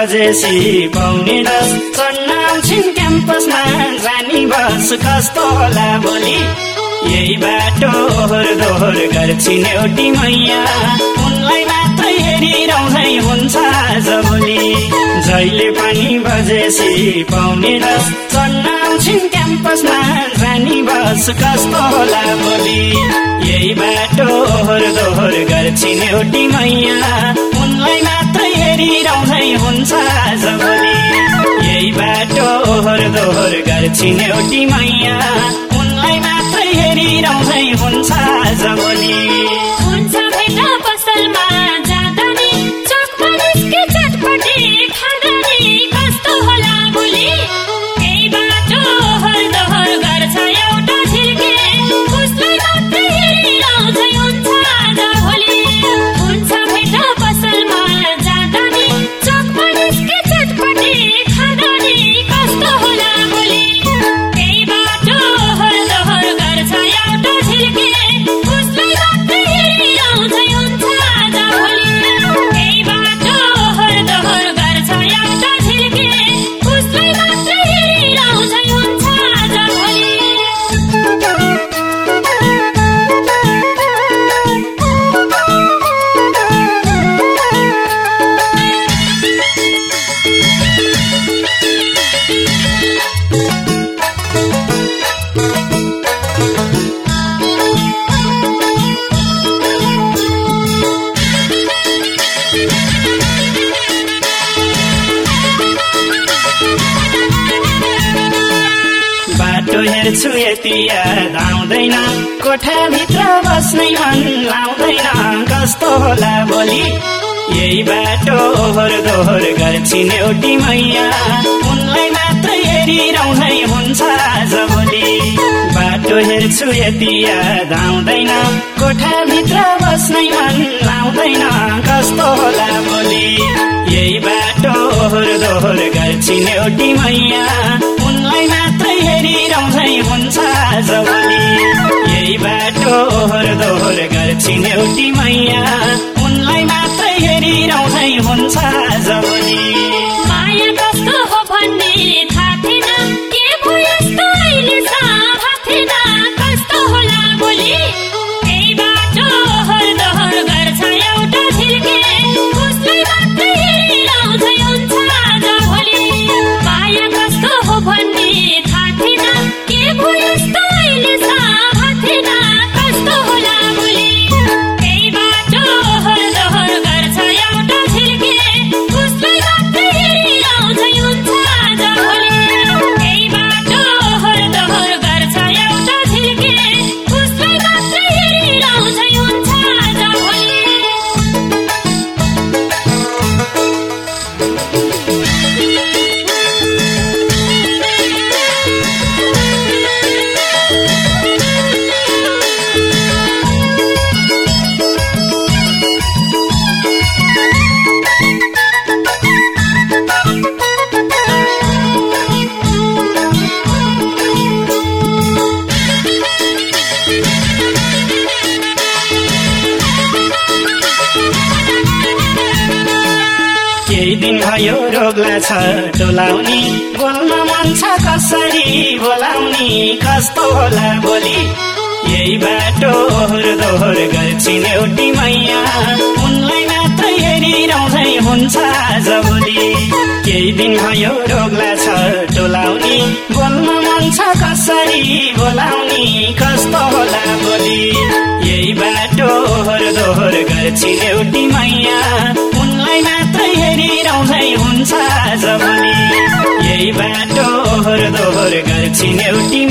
बजेसी पाउने क्याम्पसमा जानी बस कस्तो होला भोलि यही बाटो ओहोर दोहोर गर्छिन् एउटी मैया। उनलाई मात्रै हेरिरहँदै हुन्छ आज भोलि। जहिले पनि बजेसी पाउने दस चढ्न आउँछिन् क्याम्पसमा जानी बस कस्तो होला भोलि यही बाटो ओहोर दोहोर गर्छिन् एउटी मैया। उनलाई हेरिरहँदै हुन्छ भोलि यही बाटो ओहोर दोहोर गर्छिन् एउटी मैया। उनलाई मात्रै हेरिरहँदै हुन्छ आज हेर्छु यति याद आउँदैन। कोठाभित्र बस्नै मन लाउँदैन। कस्तो होला भोलि? यही बाटो ओहोर दोहोर गर्छिन् एउटी मैया। उनलाई हेरिरहँदै हुन्छ बाटो हेर्छु यति याद आउँदैन। कोठाभित्र बस्नै मन लाउँदैन। कस्तो होला भोलि। यही बाटो दोहोर गर्छिन् एउटी मैया। उनलाई मात्रै हेरिरहँदै हुन्छ आज भोलि यही बाटो दोहोर गर्छिन् एउटी मैया। उनलाई मात्रै हेरिरहँदै हुन्छ केही दिन भयो रोगला छ टोलाउने बोल्न मन छ कसरी बोलाउने? कस्तो होला भोलि यही बाटो दोहोर गर्छिन् एउटी मैया। उनलाई मात्रै हेरिरहँदै हुन्छ आज भोलि। केही दिन भयो रोगला छ टोलाउने बोल्न मन छ कसरी बोलाउने? कस्तो होला भोलि यही बाटो दोहोर गर्छिन् एउटी मैया। हुन्छ यही बाटो दोहोर गर्छिन् एउटी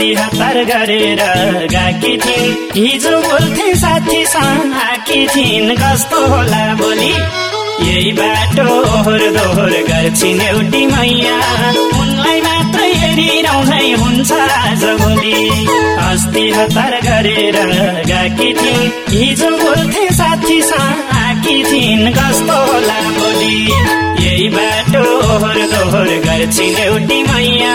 हतार गरेर गएकी थिइन् हिजो बोल्थे साथीसँग आएकी थिइन् कस्तो होला बोली? यही बाटो ओहोर दोहोर गर्छिन् एउटी मैया। उनलाई मात्र हेरिरहँदै हुन्छ आज भोलि अस्ति हतार गरेर गएकी थिइन् हिजो बोल्थे साथीसँग आएकी थिइन् कस्तो होला भोलि यही बाटो ओहोर दोहोर गर्छिन् एउटी मैया।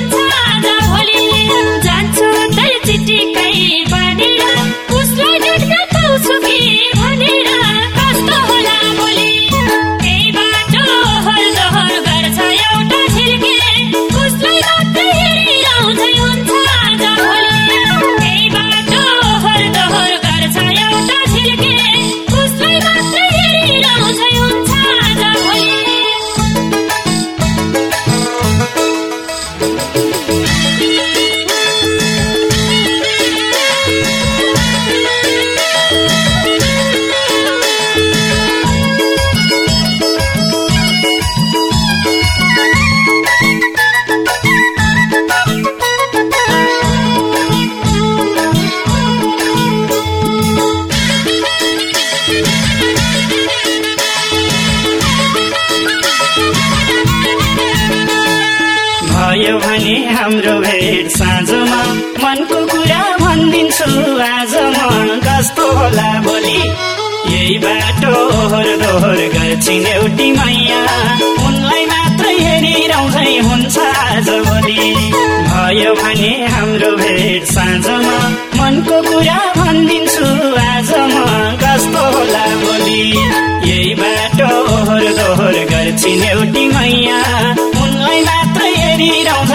भयो भने हाम्रो भेट साँझमा। मनको कुरा भनिदिन्छु आज म कस्तो होला भोलि। यही बाटो दोहोर गर्छिन् एउटी मैया। उनलाई मात्रै हेरिरहँदै हुन्छ आज भोलि। भयो भने हाम्रो भेट साँझमा। मनको कुरा भनिदिन्छु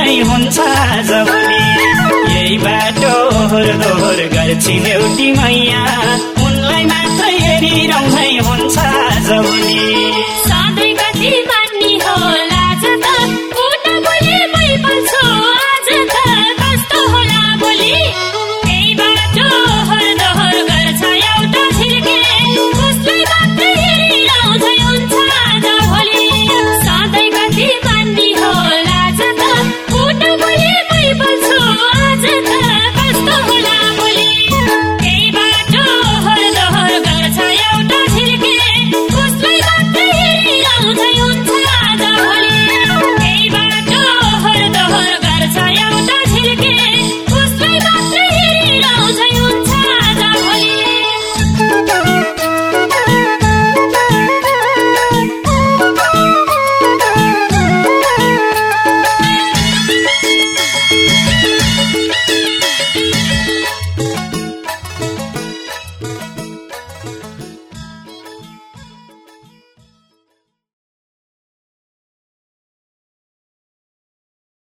हेरिरहँदै हुन्छ आज भोलि यही बाटो दोहोर गर्छिन् एउटी मैया। उनलाई मात्र हेरिरहँदै हुन्छ भोलि